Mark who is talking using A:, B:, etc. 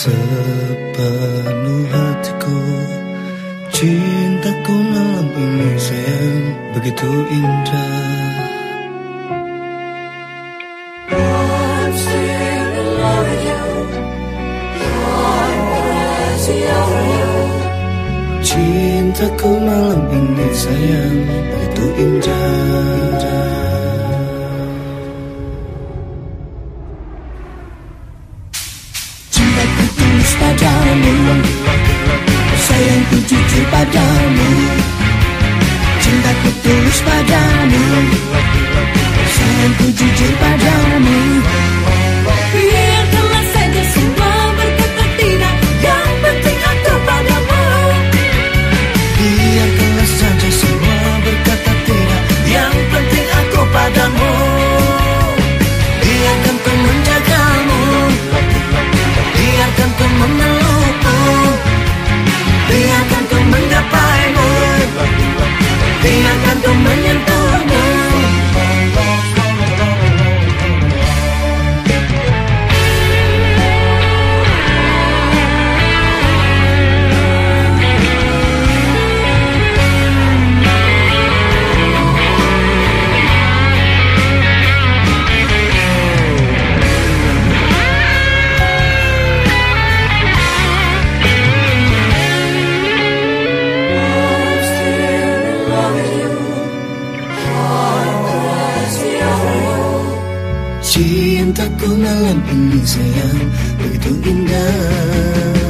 A: sepenuh hatiku Cintaku malam ini sayang begitu indah. Cintaku malam ini sayang begitu indah
B: padamu. Sayangku jujur padamu
A: nothing, nothing. Cintaku malam ini sayang. Begitu indah.